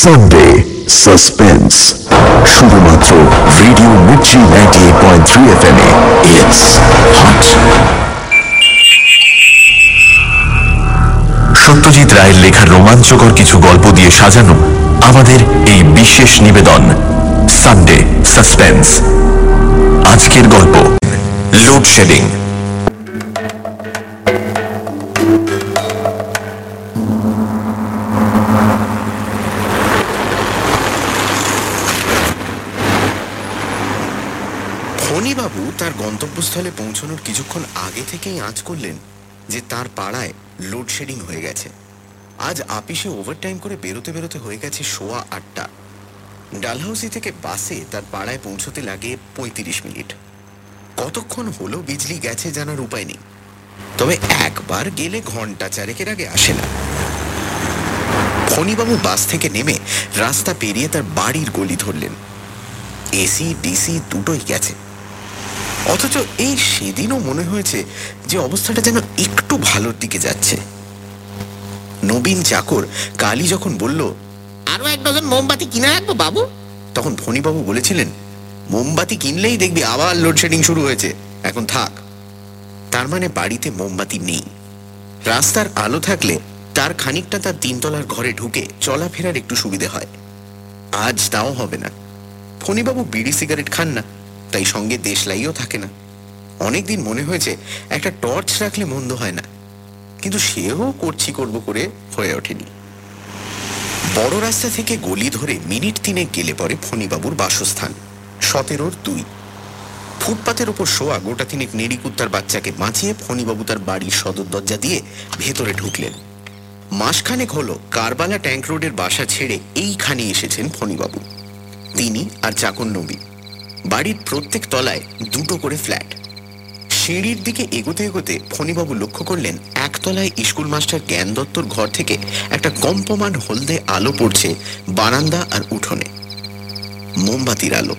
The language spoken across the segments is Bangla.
সানডে সাসপেন্স শুধুমাত্র radio Mirchi ninety eight point three F M it's hot Satyajit রায়ের লেখা রোমাঞ্চকর কিছু গল্প দিয়ে সাজানো আমাদের এই বিশেষ নিবেদন। সানডে সাসপেন্স আজকের গল্প লোডশেডিং ফণিবাবু তার গন্তব্যস্থলে পৌঁছানোর কিছুক্ষণ আগে থেকেই আঁচ করলেন যে তার পাড়ায় লোডশেডিং হয়ে গেছে। আজ আপিসে ওভারটাইম করে বেরোতে বেরোতে হয়ে গেছে সোয়া আটটা। ডালহাউসি থেকে বাসে তার পাড়ায় পৌঁছতে লাগে পঁয়ত্রিশ মিনিট। কতক্ষণ হলো বিজলি গেছে জানার উপায় নেই। তবে একবার গেলে ঘণ্টা চারেকের আগে আসে না। ফণিবাবু বাস থেকে নেমে রাস্তা পেরিয়ে তার বাড়ির গলি ধরলেন। এসি ডিসি দুটোই গেছে। অথচ এই সেদিনও মনে হয়েছে যে অবস্থাটা যেন একটু ভালোর দিকে যাচ্ছে। নবীন চাকর কালী যখন বলল আরও এক ডজন মোমবাতি কিনে রাখব বাবু? তখন ফণিবাবু বলেছিলেন মোমবাতি কিনলেই দেখবি আবার লোডশেডিং শুরু হয়েছে। এখন থাক। তার মানে বাড়িতে মোমবাতি নেই। রাস্তার আলো থাকলে তার খানিকটা তার তিনতলার ঘরে ঢুকে চলাফেরার একটু সুবিধে হয়। আজ তাও হবে না। ফণিবাবু বিড়ি সিগারেট খান না, তাই সঙ্গে দেশলাইও থাকে না। অনেকদিন মনে হয়েছে একটা টর্চ রাখলে মন্দ হয় না। কিন্তু সেও করছি করব করে হয়ে ওঠেনি। বড় রাস্তা থেকে গলি ধরে মিনিট তিনে গেলে পরে ফণিবাবুর বাসস্থান। সতেরোর দুই। ফুটপাতের ওপর শোয়া গোটা তিনেক নেড়িকুত্তার বাচ্চাকে বাঁচিয়ে ফণিবাবু তার বাড়ির সদর দরজা দিয়ে ভেতরে ঢুকলেন। মাসখানেক হলো কারবালা ট্যাঙ্ক রোডের বাসা ছেড়ে এইখানে এসেছেন ফণিবাবু। তিনি আর চাকর নবী। বাড়ির প্রত্যেক তলায় দুটো করে ফ্ল্যাট। সিঁড়ির দিকে এগোতে এগোতে ফণিবাবু লক্ষ্য করলেন, একতলায় স্কুল মাস্টার জ্ঞান দত্তর ঘর থেকে একটা কম্পমান হলদে আলো পড়ছে বারান্দা আর উঠোনে। মোমবাতির আলো।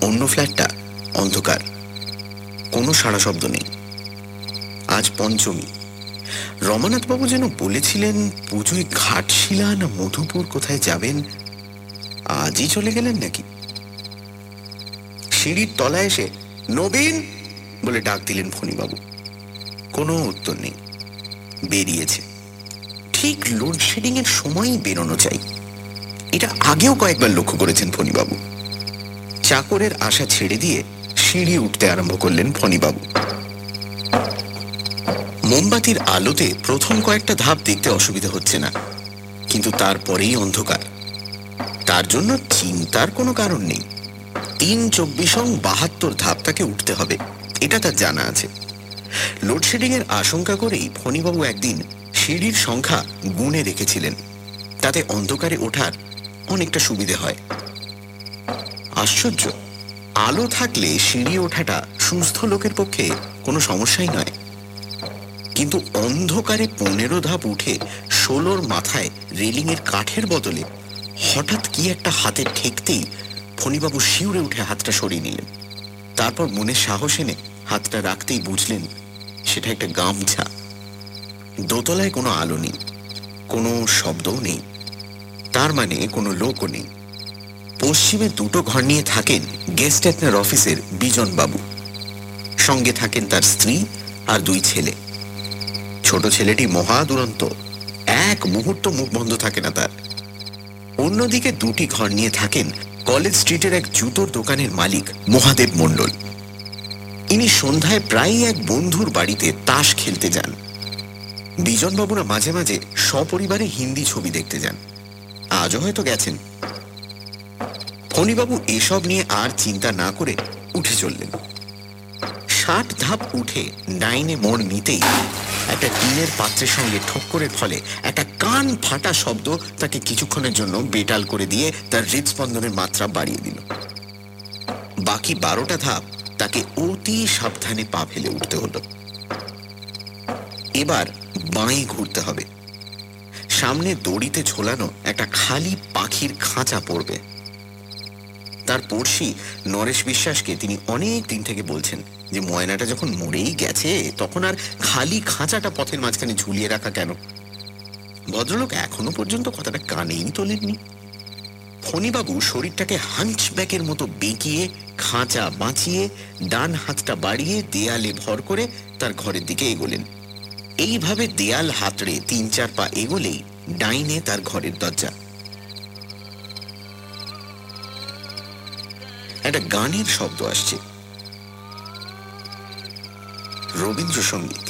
অন্য ফ্ল্যাটটা অন্ধকার। কোনো সাড়া শব্দ নেই। আজ পঞ্চমী। রমানাথবাবু যেন বলেছিলেন, পুজোয় ঘাটশিলা না মধুপুর কোথায় যাবেন, আজই চলে গেলেন নাকি? সিঁড়ির তলায় এসে, নবীন! বলে ডাক দিলেন ফণিবাবু। কোনো উত্তর নেই। বেরিয়েছে। ঠিক লোডশেডিং এর সময়ই বেরোনো চাই। এটা আগেও কয়েকবার লক্ষ্য করেছেন ফণিবাবু। চাকরের আশা ছেড়ে দিয়ে সিঁড়ি উঠতে আরম্ভ করলেন ফণিবাবু। মোমবাতির আলোতে প্রথম কয়েকটা ধাপ দেখতে অসুবিধা হচ্ছে না, কিন্তু তারপরেই অন্ধকার। তার জন্য চিন্তার কোনো কারণ নেই। তিন চব্বিশং বাহাত্তর ধাপ তাকে উঠতে হবে, এটা তার জানা আছে। লোডশেডিং এর আশঙ্কা করেই ফণিবাবু একদিন সিঁড়ির সংখ্যা গুণে রেখেছিলেন। তাতে অন্ধকারে ওঠার অনেকটা সুবিধে হয়। আশ্চর্য। আলো থাকলে সিঁড়ি ওঠাটা সুস্থ লোকের পক্ষে কোনো সমস্যাই নয়। কিন্তু অন্ধকারে পনেরো ধাপ উঠে ষোলোর মাথায় রেলিংয়ের কাঠের বদলে হঠাৎ কি একটা হাতে ঠেকতেই ফণিবাবু শিউরে উঠে হাতটা সরিয়ে নিলেন। তারপর মনে সাহস এনে হাতটা রাখতেই বুঝলেন সেটা একটা গামছা। দোতলায় কোনো আলো নেই, কোনো শব্দও নেই। তার মানে কোনো লোকও নেই। পশ্চিমে দুটো ঘর নিয়ে থাকেন গেস্ট অ্যাটনার অফিসের বিজন বাবু। সঙ্গে থাকেন তার স্ত্রী আর দুই ছেলে। ছোট ছেলেটি মহা দুরন্ত। এক মুহূর্ত মুখ বন্ধ থাকে না তার। অন্যদিকে দুটি ঘর নিয়ে থাকেন কলেজ স্ট্রিটের এক জুতোর দোকানের মালিক মহাদেব মণ্ডল। ইনি সন্ধ্যায় প্রায়ই এক বন্ধুর বাড়িতে তাস খেলতে যান। বিজনবাবুরা মাঝে মাঝে সপরিবারে হিন্দি ছবি দেখতে যান। আজও হয়তো গেছেন। ফণিবাবু এসব নিয়ে আর চিন্তা না করে উঠে চললেন। ষাট ধাপ উঠে ডাইনে মোড় নিতেই একটা টিনের পাত্রের সঙ্গে ঠক্করের ফলে একটা কান ফাটা শব্দ তাকে কিছুক্ষণের জন্য বেটাল করে দিয়ে তার হৃদস্পন্দনের মাত্রা বাড়িয়ে দিল। বাকি বারোটা ধাপ তাকে অতি সাবধানে পা ফেলে উঠতে হলো। এবার বাঁয়ে ঘুরতে হবে। সামনে দড়িতে ঝোলানো একটা খালি পাখির খাঁচা পড়বে। তার পড়শি নরেশ বিশ্বাসকে তিনি অনেক দিন থেকে বলছেন যে ময়নাটা যখন মরেই গেছে, তখন আর খালি খাঁচাটা পথের মাঝখানে ঝুলিয়ে রাখা কেন? ভদ্রলোক এখনও পর্যন্ত কথাটা কানেই তোলেননি। ফণিবাবু শরীরটাকে হাঞ্চব্যাকের মতো বেঁকিয়ে, খাঁচা বাঁচিয়ে, ডান হাতটা বাড়িয়ে দেয়ালে ভর করে তার ঘরের দিকে এগোলেন। এইভাবে দেয়াল হাতড়ে তিন চার পা এগোলেই ডাইনে তার ঘরের দরজা। একটা গানের শব্দ আসছে। রবীন্দ্রসঙ্গীত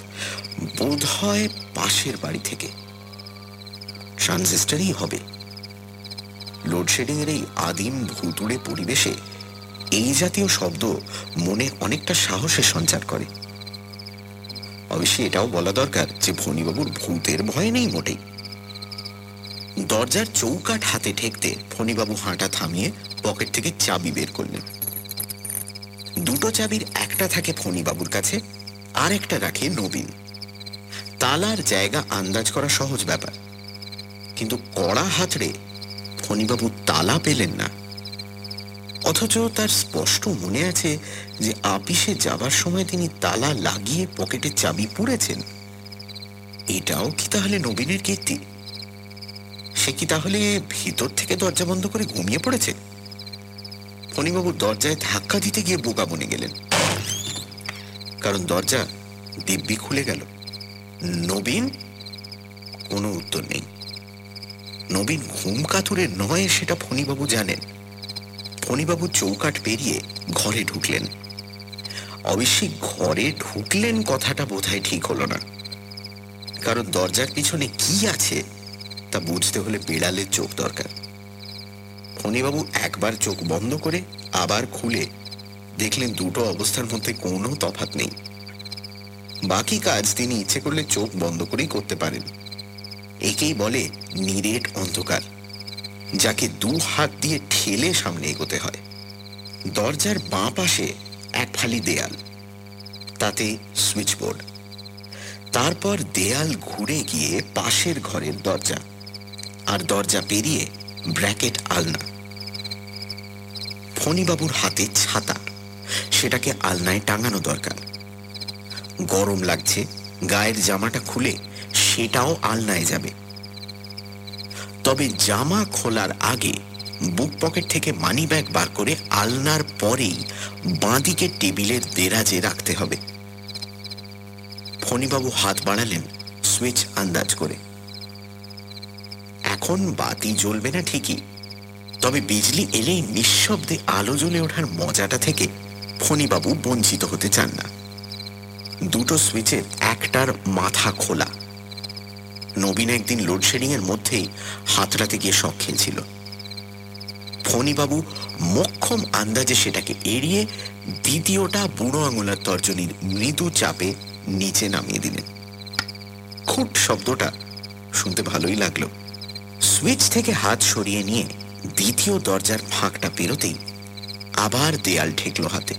বোধ হয় পাশের বাড়ি থেকে। ট্রানজিস্টারই হবে। লোডশেডিং এর এই আদিম ভুতুড়ে পরিবেশে এই জাতীয় শব্দ মনে অনেকটা সাহসের সঞ্চার করে। অবশ্যই এটাও বলা দরকার যে ফণিবাবুর ভূতের ভয় নেই মোটেই। দরজার চৌকাঠ হাতে ঠেকতে ফণিবাবু হাঁটা থামিয়ে পকেট থেকে চাবি বের করলেন। দুটো চাবির একটা থাকে ফণিবাবুর কাছে আর একটা রাখে নবীন। তালার জায়গা আন্দাজ করা সহজ ব্যাপার। কিন্তু কড়া হাতড়ে ফণিবাবু তালা পেলেন না। অথচ তার স্পষ্ট মনে আছে যে আপিসে যাবার সময় তিনি তালা লাগিয়ে পকেটে চাবি পুড়েছেন। এটাও কি তাহলে নবীনের কীর্তি? সে কি তাহলে ভিতর থেকে দরজা বন্ধ করে ঘুমিয়ে পড়েছে? ফণিবাবু দরজায় ধাক্কা দিতে গিয়ে বোকা বনে গেলেন। কারণ দরজা দিব্যি খুলে গেল। নবীন? কোনো উত্তর নেই। নবীন ঘুম কাতুরে নয় সেটা ফণিবাবু জানেন। ফণিবাবু চৌকাট পেরিয়ে ঘরে ঢুকলেন। অবশ্যই ঘরে ঢুকলেন কথাটা বোধহয় ঠিক হলো না। কারণ দরজার পিছনে কি আছে তা বুঝতে হলে বিড়ালের চোখ দরকার। ফণিবাবু একবার চোখ বন্ধ করে আবার খুলে দেখলেন দুটো অবস্থার মধ্যে কোনো তফাৎ নেই। বাকি কাজ তিনি ইচ্ছে করলে চোখ বন্ধ করেই করতে পারেন। একেই বলে নিরেট অন্ধকার, যাকে দু হাত দিয়ে ঠেলে সামনে এগোতে হয়। দরজার বাঁ পাশে এক ফালি দেয়াল, তাতে সুইচবোর্ড। তারপর দেয়াল ঘুরে গিয়ে পাশের ঘরের দরজা। আর দরজা পেরিয়ে ব্র্যাকেট আলনা। ফণিবাবুর হাতে ছাতা। সেটাকে আলনায় টাঙানো দরকার। গরম লাগছে, গায়ের জামাটা খুলে সেটাও আলনায় যাবে। তবে জামা খোলার আগে বুক পকেট থেকে মানি ব্যাগ বার করে আলনার পরেই বাঁদিকে টেবিলের দেরাজে রাখতে হবে। ফণিবাবু হাত বাড়ালেন, সুইচ আন্দাজ করে। এখন বাতি জ্বলবে না ঠিকই। তবে বিজলি এলেই নিঃশব্দে আলো জ্বলে ওঠার মজাটা থেকে ফণিবাবু বঞ্চিত হতে চান না। দুটো সুইচের একটার মাথা খোলা। নবীন একদিন লোডশেডিং এর মধ্যেই হাতড়াতে গিয়ে শখ খেলছিল। ফণিবাবু মক্ষম আন্দাজে সেটাকে এড়িয়ে দ্বিতীয়টা বুড়ো আঙুলার তর্জনীর মৃদু চাপে নিচে নামিয়ে দিলেন। খুট শব্দটা শুনতে ভালোই লাগল। সুইচ থেকে হাত সরিয়ে নিয়ে দ্বিতীয় দরজার ফাঁকটা পেরোতেই আবার দেয়াল ঠেকলো হাতে।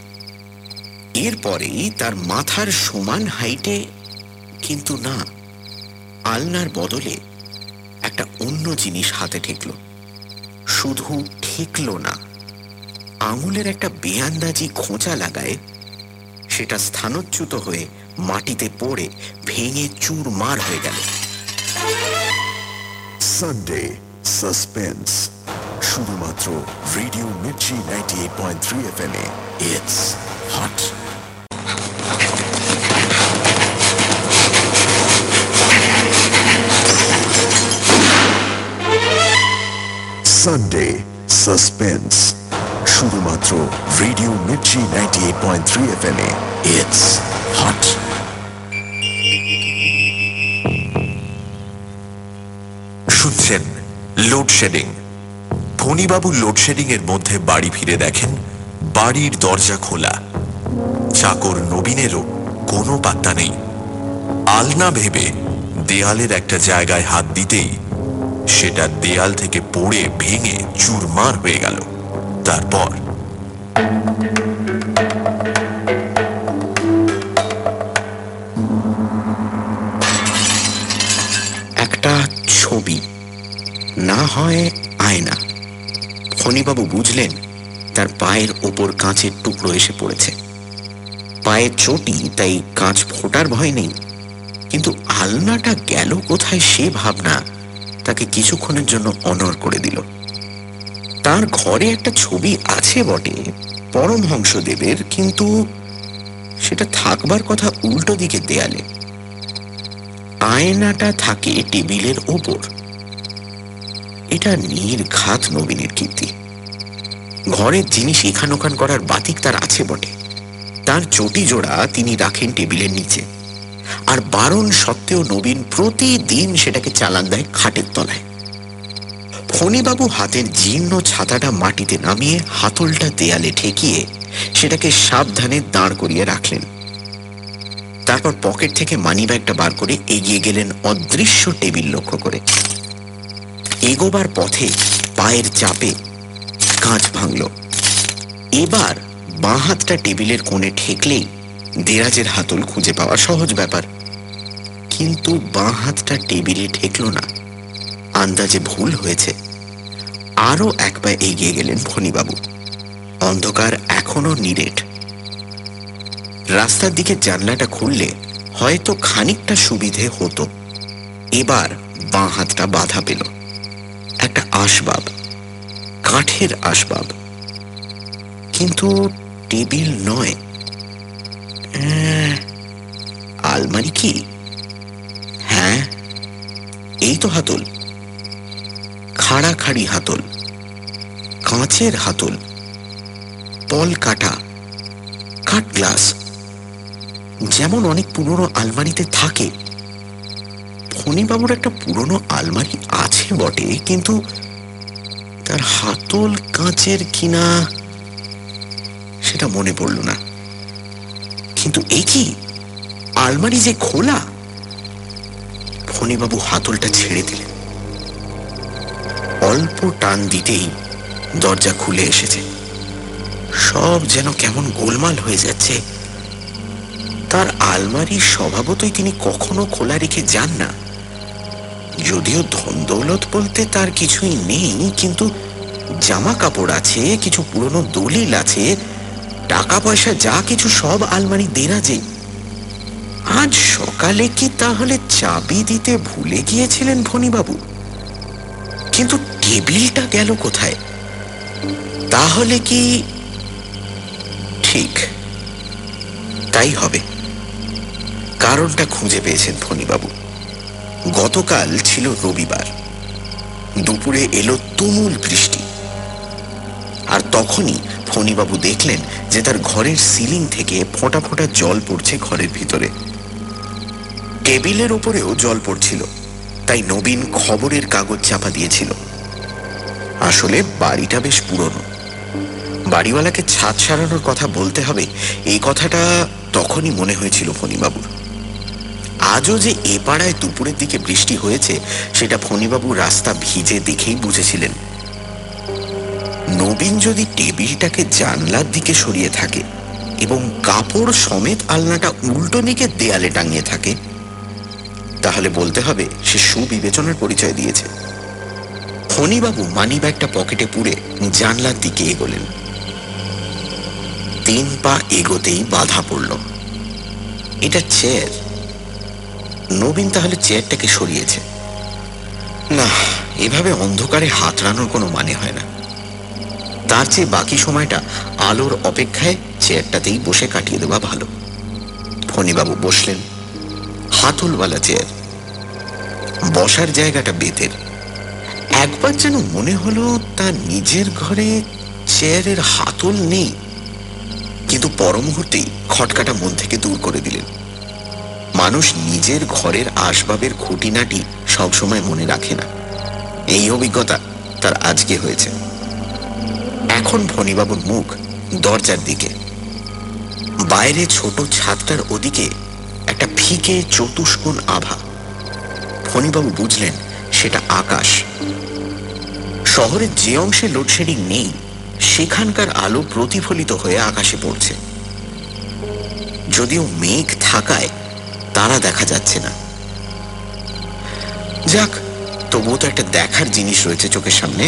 এরপরেই তার মাথার সমান হাইটে কিন্তু না, আলনার বদলে একটা অন্য জিনিস হাতে ঠেকল। শুধু ঠেকল না, আঙুলের একটা বেআন্দাজি খোঁচা লাগায় সেটা স্থানচ্যুত হয়ে মাটিতে পড়ে ভেঙে চুরমার হয়ে গেল। সানডে সাসপেন্স শুধুমাত্র radio Mirchi ninety eight point three F M A it's hot Sunday suspense শুধুমাত্র radio Mirchi ninety eight point three F M A it's load shedding ফণিবাবু লোডশেডিং এর মধ্যে বাড়ি ফিরে দেখেন, বাড়ির দরজা খোলা। চাকর নবীনেরও কোনো পাত্তা নেই। আলনা ভেবে দেয়ালের একটা জায়গায় হাত দিতেই সেটা দেয়াল থেকে পড়ে ভেঙে চুরমার হয়ে গেল। তারপর হয় আয়না। ফণিবাবু বুঝলেন, তার পায়ের ওপর কাঁচের টুকরো এসে পড়েছে। পায়ের চটি, তাই কাঁচ ফোটার ভয় নেই। কিন্তু আলনাটা গেল কোথায় সে ভাবনা তাকে কিছুক্ষণের জন্য অনর করে দিল। তার ঘরে একটা ছবি আছে বটে, পরমহংসদেবের, কিন্তু সেটা থাকবার কথা উল্টো দিকে দেয়ালে। আয়নাটা থাকে টেবিলের ওপর। এটা নির্ঘাত নবীনের কীর্তি। ঘরের জিনিস এখান ওখান করার বাতিক তার আছে বটে। তার চটি জোড়া তিনি রাখেন টেবিলের নিচে। আর বারণ সত্ত্বেও নবীন প্রতিদিন সেটাকে চালান দেয় খাটের তলায়। ফণিবাবু হাতের জীর্ণ ছাতাটা মাটিতে নামিয়ে হাতলটা দেয়ালে ঠেকিয়ে সেটাকে সাবধানে দাঁড় করিয়ে রাখলেন। তারপর পকেট থেকে মানি ব্যাগটা বার করে এগিয়ে গেলেন অদৃশ্য টেবিল লক্ষ্য করে। এগোবার পথে পায়ের চাপে কাঁচ ভাঙল। এবার বাঁ হাতটা টেবিলের কোণে ঠেকলেই দেরাজের হাতল খুঁজে পাওয়া সহজ ব্যাপার। কিন্তু বাঁ হাতটা টেবিলে ঠেকল না। আন্দাজে ভুল হয়েছে। আরও এক পা এগিয়ে গেলেন ফণিবাবু। অন্ধকার এখনও নিরেট। রাস্তার দিকে জানলাটা খুললে হয়তো খানিকটা সুবিধে হতো। এবার বাঁ হাতটা বাধা পেল। আসবাব, কাঠের আসবাব। কিন্তু টেবিল নয়। আলমারি কি? হ্যাঁ এই তো হাতল। খাড়াখাড়ি হাতল, কাঁচের হাতল পল কাটা, কাঠ গ্লাস। যেমন অনেক পুরনো আলমারিতে থাকে। ফণিবাবুর একটা পুরনো আলমারি আছে বটে, কিন্তু তার হাতল কাঁচের কিনা সেটা মনে পড়ল না। কিন্তু এই কি? আলমারি যে খোলা। ফণিবাবু হাতলটা ছেড়ে দিলেন। অল্প টান দিতেই দরজা খুলে এসেছে। সব যেন কেমন গোলমাল হয়ে যাচ্ছে। তার আলমারি স্বভাবতই তিনি কখনো খোলা রেখে যান না। যদিও ধন দৌলত বলতে তার কিছুই নেই, কিন্তু জামা কাপড় আছে, কিছু পুরনো দলিল আছে টাকা পয়সা যা কিছু সব আলমারি দেরাজে। আজ সকালে কি তাহলে চাবি দিতে ভুলে গিয়েছিলেন ফণিবাবু কিন্তু টেবিলটা গেল কোথায়? তাহলে কি ঠিক, তাই হবে। কারণটা খুঁজে পেয়েছেন ফণিবাবু গতকাল ছিল রবিবার। দুপুরে এলো তুমুল বৃষ্টি। আর তখনই ফণিবাবু দেখলেন যে তার ঘরের সিলিং থেকে ফোঁটা ফোঁটা জল পড়ছে ঘরের ভিতরে। টেবিলের ওপরেও জল পড়ছিল, তাই নবীন খবরের কাগজ চাপা দিয়েছিল। আসলে বাড়িটা বেশ পুরনো। বাড়িওয়ালাকে ছাদ সারানোর কথা বলতে হবে, এই কথাটা তখনই মনে হয়েছিল ফণিবাবুর। আজও যে এ পাড়ায় দুপুরের দিকে বৃষ্টি হয়েছে, সেটা ফণিবাবু রাস্তা ভিজে দেখেই বুঝেছিলেন। নবীন যদি টেবিলটাকে জানলার দিকে সরিয়ে থাকে এবং কাপড় সমেত আলনাটা উল্টো দিকে দেয়ালে টাঙিয়ে থাকে, তাহলে বলতে হবে সে সুবিবেচনার পরিচয় দিয়েছে। ফণিবাবু মানি ব্যাগটা পকেটে পুরে জানলার দিকে এগোলেন। তিন পা এগোতেই বাধা পড়ল। এটা চেয়ার নবীন তাহলে চেয়ারটাকে সরিয়েছে। না, এভাবে অন্ধকারে হাতড়ানোর কোনো মানে হয় না। তার চেয়ে বাকি সময়টা আলোর অপেক্ষায় চেয়ারটাতেই বসে কাটিয়ে দেওয়া ভালো। ফণিবাবু বসলেন, হাতলওয়ালা চেয়ার। বসার জায়গাটা বেতের। একবার যেন মনে হলো তার নিজের ঘরে চেয়ারের হাতল নেই, কিন্তু পর মুহূর্তেই খটকাটা মন থেকে দূর করে দিলেন। মানুষ নিজের ঘরের আসবাবের খুঁটিনাটি সবসময় মনে রাখে না। এই অভিজ্ঞতা তার আজকে হয়েছে। এখন ফণিবাবুর মুখ দরজার দিকে। বাইরে ছোট ছাদটার ওদিকে একটা ফিকে চতুষ্কোণ আভা। ফণিবাবু বুঝলেন, সেটা আকাশ। শহরের যে অংশে লোডশেডিং নেই, সেখানকার আলো প্রতিফলিত হয়ে আকাশে পড়ছে। যদিও মেঘ থাকায় তারা দেখা যাচ্ছে না। যাক, তবুও তো একটা দেখার জিনিস রয়েছে চোখের সামনে।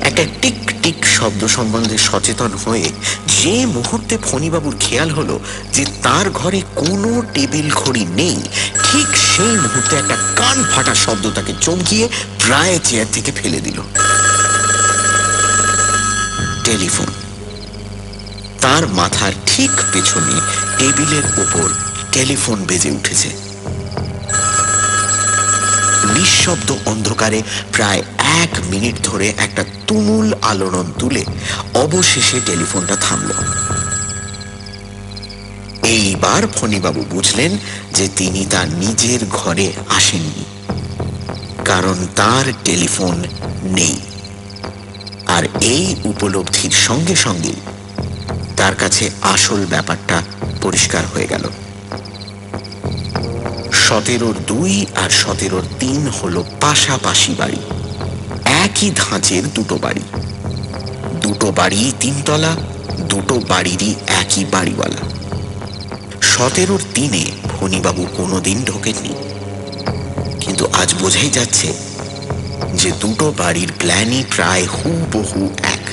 একটা টিক টিক শব্দ সম্বন্ধে সচেতন হয়ে যে মুহূর্তে ফণিবাবুর খেয়াল হলো যে তার ঘরে কোনো টেবিল ঘড়ি নেই, ঠিক সেই মুহূর্তে একটা কান ফাটা শব্দ তাকে চমকিয়ে প্রায় চেয়ার থেকে ফেলে দিল। টেলিফোন। তার মাথার ঠিক পেছনে টেবিলের উপর টেলিফোন বেজে উঠেছে। নিঃশব্দ অন্ধকারে প্রায় এক মিনিট ধরে একটা তুমুল আলোড়ন তুলে অবশেষে টেলিফোনটা থামল। এইবার ফণিবাবু বুঝলেন যে তিনি তার নিজের ঘরে আসেননি, কারণ তার টেলিফোন নেই। আর এই উপলব্ধির সঙ্গে সঙ্গে তার কাছে আসল ব্যাপারটা পরিষ্কার হয়ে গেল। সতেরোর দুই আর সতেরোর তিন হলো পাশাপাশি বাড়ি। একই ধাঁচের দুটো বাড়ি। দুটো বাড়ি তিনতলা, দুটো বাড়িরই একই বাড়িওয়ালা। সতেরোর তিনে ফণিবাবু কোনোদিন ঢোকেননি। কিন্তু আজ বোঝাই যাচ্ছে যে দুটো বাড়ির প্ল্যানই প্রায় হুবহু এক।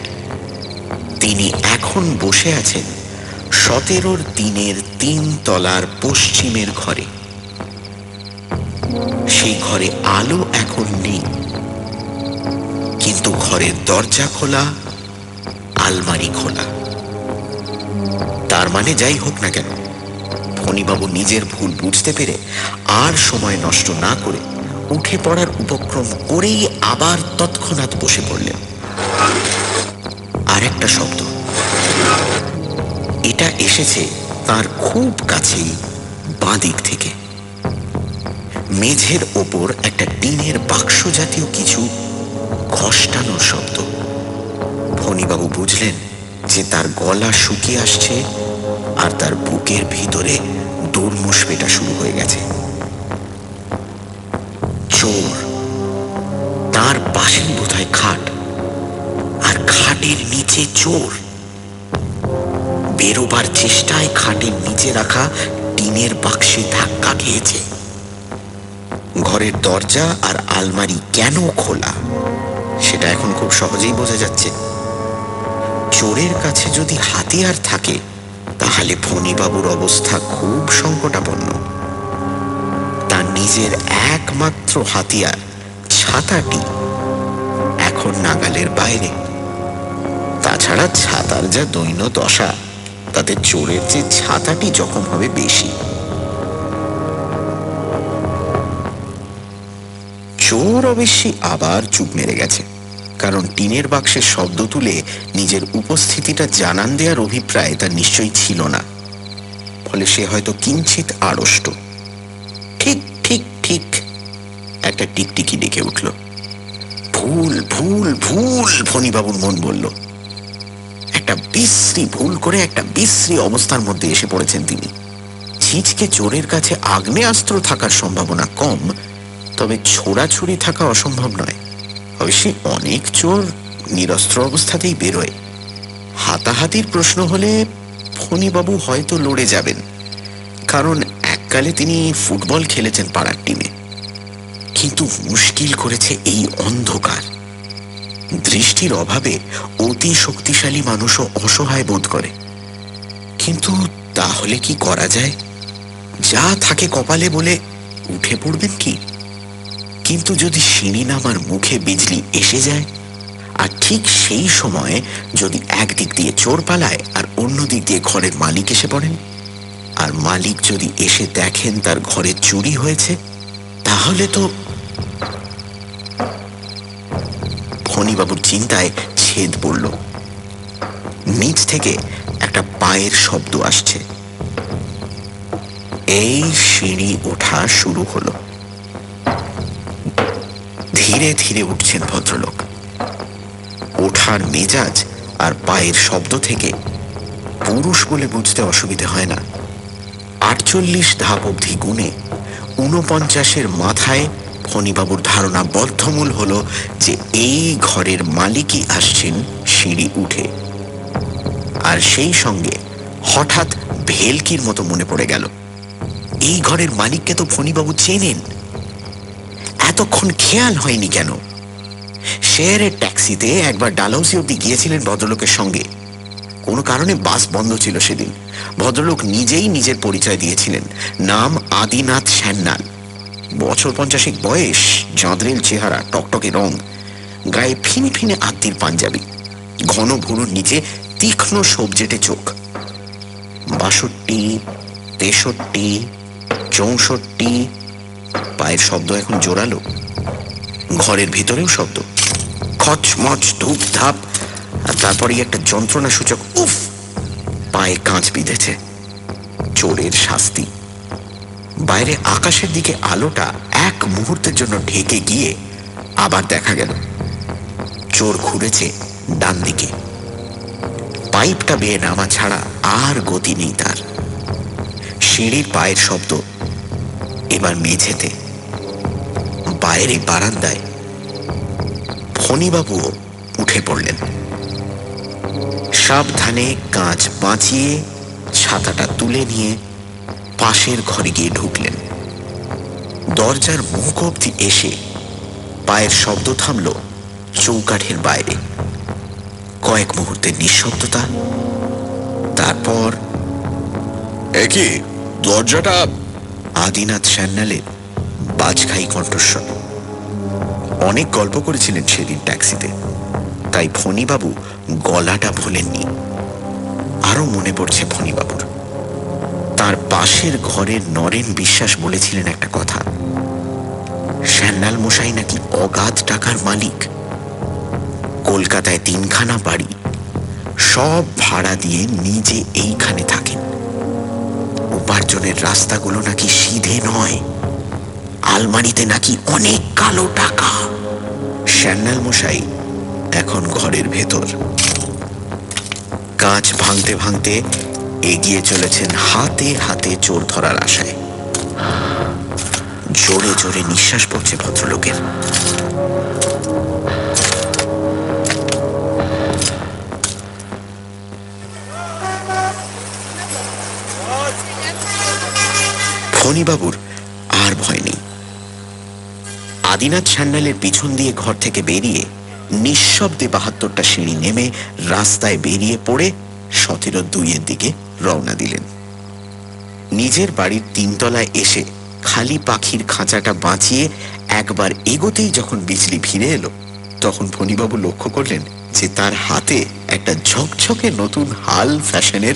তিনি এখন বসে আছেন সতেরোর দিনের তিন তলার পশ্চিমের ঘরে। সেই ঘরে আলো এখন নেই। কিন্তু ঘরের দরজা খোলা, আলমারি খোলা। তার মানে যাই হোক না কেন, ফণিবাবু নিজের ভুল বুঝতে পেরে আর সময় নষ্ট না করে উঠে পড়ার উপক্রম করেই আবার তৎক্ষণাৎ বসে পড়লেন। আর একটা শব্দ এটা এসেছে তার খুব কাছেই বাঁদিক থেকে। মেঝের ওপর একটা টিনের বাক্স জাতীয় কিছু খসটানোর শব্দ। ফণিবাবু বুঝলেন যে তার গলা শুকিয়ে আসছে আর তার বুকের ভিতরে দৌড়মুষ পেটা শুরু হয়ে গেছে। চোর। তার পাশেই বোধহয় খাট। আর খাটের নিচে চোর। বেরোবার চেষ্টায় খাটের নিচে রাখা টিনের বাক্সে ধাক্কা খেয়েছে। ঘরের দরজা আর আলমারি কেন খোলা? সেটা এখন খুব সহজেই বোঝা যাচ্ছে। চোরের কাছে যদি হাতিয়ার থাকে, তাহলে ফণিবাবুর অবস্থা খুব সংকটাপন্ন। তার নিজের একমাত্র হাতিয়ার, ছাতাটি এখন নাগালের বাইরে। তাছাড়া ছাতার যা দৈন্য দশা তাতে চোরের যে ছাতাটি জখম হবে বেশি। চোর অবশ্যই আবার চুপ মেরে গেছে, কারণ টিনের বাক্সের শব্দ তুলে নিজের উপস্থিতিটা জানান দেওয়ার অভিপ্রায় তার নিশ্চয়ই ছিল না। ফলে সে হয়তো কিঞ্চিত আড়ষ্ট। ঠিক ঠিক ঠিক, একটা টিকটিকি ডেকে উঠল। ভুল ভুল ভুল ফণিবাবুর মন বলল। একটা বিশ্রী ভুল করে একটা বিশ্রী অবস্থার মধ্যে এসে পড়েছেন তিনি। ছিচকে চোরের কাছে আগ্নেয়াস্ত্র থাকার সম্ভাবনা কম, তবে ছোড়াছুরি থাকা অসম্ভব নয়। অবশ্যই অনেক চোর নিরস্ত্র অবস্থাতেই বেরোয়। হাতাহাতির প্রশ্ন হলে ফণিবাবু হয়তো লড়ে যাবেন, কারণ এককালে তিনি ফুটবল খেলেছেন পাড়ার টিমে। কিন্তু মুশকিল করেছে এই অন্ধকার। দৃষ্টির অভাবে অতি শক্তিশালী মানুষও অসহায় বোধ করে। কিন্তু তাহলে কি করা যায়? যা থাকে কপালে বলে উঠে পড়বেন কি? কিন্তু যদি সিঁড়ি নামার মুখে বিজলি এসে যায়, আর ঠিক সেই সময়ে যদি একদিক দিয়ে চোর পালায় আর অন্য দিক দিয়ে ঘরের মালিক এসে পড়েন, আর মালিক যদি এসে দেখেন তার ঘরে চুরি হয়েছে, তাহলে তো ফণিবাবুর চিন্তায় ছেদ পড়ল। নিচ থেকে একটা পায়ের শব্দ আসছে। এই সিঁড়ি ওঠা শুরু হলো। ধীরে ধীরে উঠছেন ভদ্রলোক। ওঠার মেজাজ আর পায়ের শব্দ থেকে পুরুষ বলে বুঝতে অসুবিধে হয় না। আটচল্লিশ ধাপ অবধি গুণে ঊনপঞ্চাশের মাথায় ফণিবাবুর ধারণা বদ্ধমূল হল যে এই ঘরের মালিকই আসছেন সিঁড়ি উঠে। আর সেই সঙ্গে হঠাৎ ভেলকির মতো মনে পড়ে গেল। এই ঘরের মালিককে তো ফণিবাবু চেনেন। এতক্ষণ খেয়াল হয়নি কেন? শেয়ারের ট্যাক্সিতে একবার ডালহৌসি অব্দি গিয়েছিলেন ভদ্রলোকের সঙ্গে। কোনো কারণে বাস বন্ধ ছিল সেদিন। ভদ্রলোক নিজেই নিজের পরিচয় দিয়েছিলেন। নাম আদিনাথ স্যান্নাল বছর পঞ্চাশেক বয়স জাঁদরেল চেহারা, টকটকে রং, গায়ে ফিনে ফিনে আত্মীর পাঞ্জাবি, ঘন ভুরুর নিচে তীক্ষ্ণ সবজেটে চোখ, বাষট্টি, তেষট্টি, চৌষট্টি, পায়ের শব্দ এখন জোরালো, ঘরের ভিতরেও শব্দ, খচমচ ধূপ ধাপ আর তারপরেই একটা যন্ত্রণা সূচক উফ, পায়ে কাঁচ বিঁধেছে, চোরের শাস্তি। বাইরে আকাশের দিকে আলোটা এক মুহূর্তের জন্য ঢেকে গিয়ে আবার দেখা গেল। চোর ঘুরেছে ডান দিকে। পাইপটা বেয়ে নামা ছাড়া আর গতি নেই তার। সিঁড়ির পায়ের শব্দ এবার মেঝেতে। বাইরে বারান্দায় ফণিবাবুও উঠে পড়লেন। সাবধানে কাঁচ বাঁচিয়ে ছাতাটা তুলে নিয়ে পাশের ঘরে গিয়ে ঢুকলেন। দরজার মুখ অব্দি এসে পায়ের শব্দ থামল চৌকাঠের বাইরে। কয়েক মুহূর্তের নিঃশব্দতা তারপর একে দরজাটা? আদিনাথ স্যান্নালের বাজখাই কণ্ঠস্বর। অনেক গল্প করেছিলেন সেদিন ট্যাক্সিতে তাই ফণিবাবু গলাটা ভোলেননি। আরও মনে পড়ছে ফণিবাবুর। তার পাশের ঘরের নরেন বিশ্বাস বলেছিলেন একটা কথা। স্যান্নাল মশাই নাকি অগাধ টাকার মালিক। কলকাতায় তিনখানা বাড়ি, সব ভাড়া দিয়ে নিজে এইখানে থাকেন। উপার্জনের রাস্তাগুলো নাকি সিধে নয়, আলমারিতে নাকি অনেক কালো টাকা। শ্যান্নাল মশাই এখন ঘরের ভেতর। কাঁচ ভাঙতে ভাঙতে এগিয়ে চলেছেন হাতে হাতে চোর ধরার আশায়। জোরে জোরে নিঃশ্বাস পড়ছে ভদ্রলোকের। ফণিবাবুর আর ভয় নেই। আদিনাথ সান্যালের পিছন দিয়ে ঘর থেকে বেরিয়ে নিঃশব্দে বাহাত্তরটা সিঁড়ি নেমে রাস্তায় বেরিয়ে পড়ে সতেরো দুইয়ের দিকে রওনা দিলেন। নিজের বাড়ির তিনতলায় এসে খালি পাখির খাঁচাটা বাঁচিয়ে একবার এগোতেই যখন বিজলি ফিরে এলো, তখন ফণিবাবু লক্ষ্য করলেন যে তার হাতে একটা ঝকঝকে নতুন হাল ফ্যাশনের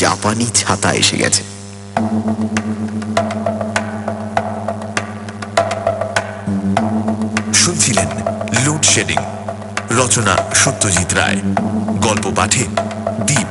জাপানি ছাতা এসে গেছে। শুনছিলেন লোডশেডিং রচনা সত্যজিৎ রায়, গল্প পাঠে দ্বীপ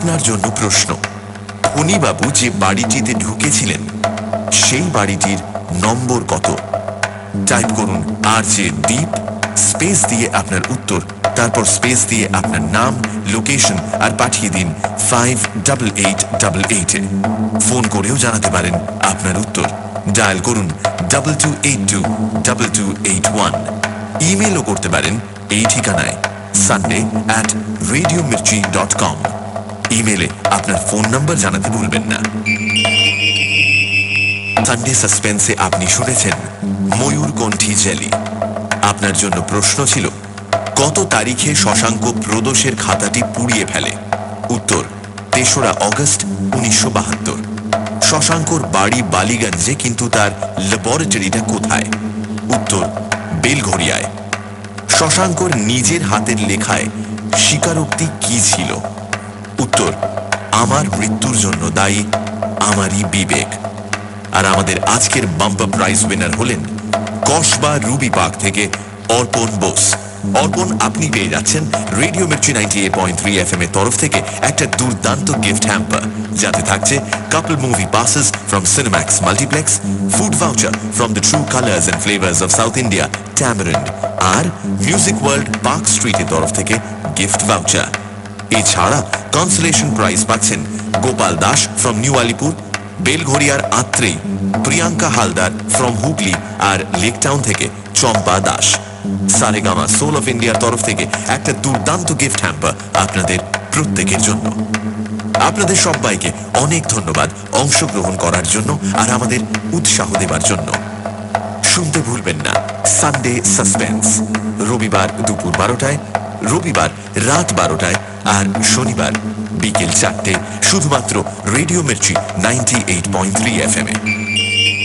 আপনার জন্য প্রশ্ন। বাবু যে বাড়িটিতে ঢুকেছিলেন, সেই বাড়িটির নম্বর কত? টাইপ করুন আর যে দ্বীপ স্পেস দিয়ে আপনার উত্তর, তারপর স্পেস দিয়ে আপনার নাম, লোকেশন, আর পাঠিয়ে দিন ফাইভ ডাবল এইট ডাবল এইটে ফোন করেও জানাতে পারেন আপনার উত্তর। ডায়াল করুন double two eight two double two eight one ইমেলও করতে পারেন এই ঠিকানায় Sunday at radio Mirchi dot com ইমেলে আপনার ফোন নাম্বার জানাতে ভুলবেন না। সানডে সাসপেন্সে আপনি শুনেছেন ময়ূরকণ্ঠী জেলি। আপনার জন্য প্রশ্ন ছিল, কত তারিখে শশাঙ্ক প্রদোষের খাতাটি পুড়িয়ে ফেলে? উত্তর, তেসরা অগস্ট উনিশশো বাহাত্তর। শশাঙ্কর বাড়ি বালিগঞ্জে, কিন্তু তার ল্যাবরেটরিটা কোথায়? উত্তর বেলঘরিয়ায় শশাঙ্কর নিজের হাতের লেখায় স্বীকারোক্তি কি ছিল? উত্তর, আমার মৃত্যুর জন্য দায়ী আমারই বিবেক। আর আমাদের আজকের বাম্পার প্রাইজ উইনার হলেন কসবা রুবি পার্ক থেকে অর্পণ বোস। অর্পণ, আপনি পেয়ে যাচ্ছেন radio Mirchi ninety eight point three F M এর তরফ থেকে একটা দুর্দান্ত গিফট হ্যাম্পার যাতে থাকছে couple movie passes from Cinemax multiplex food voucher from the true colours and flavours of South India Tamarind R music world park স্ট্রিটের তরফ থেকে গিফট ভাউচার এছাড়া কনসলেশন প্রাইজ পাচ্ছেন গোপাল দাস ফ্রম নিউ আলিপুর বেলঘড়িয়ার আত্রেই প্রিয়াঙ্কা হালদার ফ্রম হুগলি আর লেক টাউন থেকে চম্পা দাস। সারেগামা সোল অফ ইন্ডিয়ার তরফ থেকে একটা দুর্দান্ত গিফট হ্যাম্পার আপনাদের প্রত্যেকের জন্য। আপনাদের সবাইকে অনেক ধন্যবাদ অংশগ্রহণ করার জন্য আর আমাদের উৎসাহ দেবার জন্য। শুনতে ভুলবেন না সানডে সাসপেন্স রবিবার দুপুর বারোটায় রবিবার রাত বারোটায় আর শনিবার বিকেল চারটে, শুধুমাত্র radio Mirchi ninety eight point three F M এ।